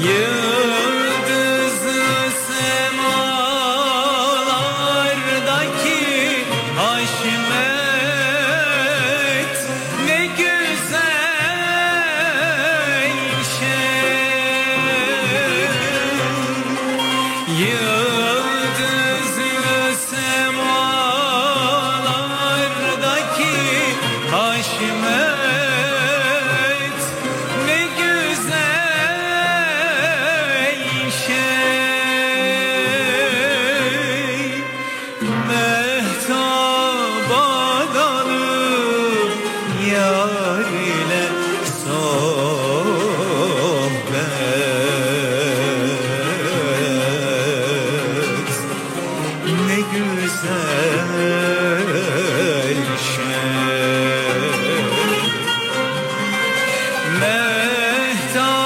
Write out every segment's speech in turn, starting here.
You güzel şey Mehtaba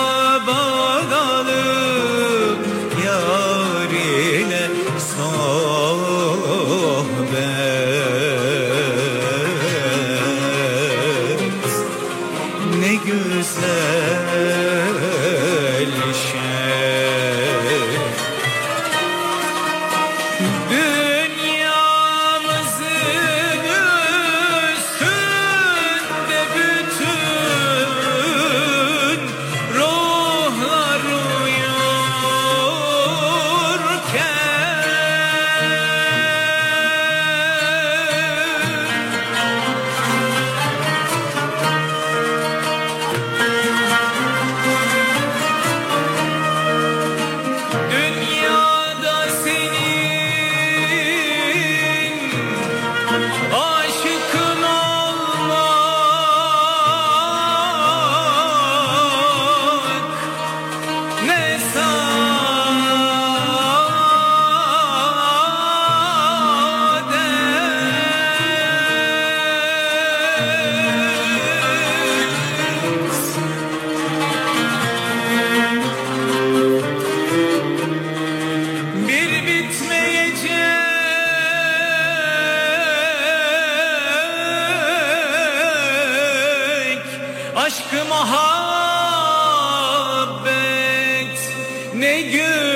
dalıp yar ile sohbet. Ne güzel şey aşkı muhabbet ne gün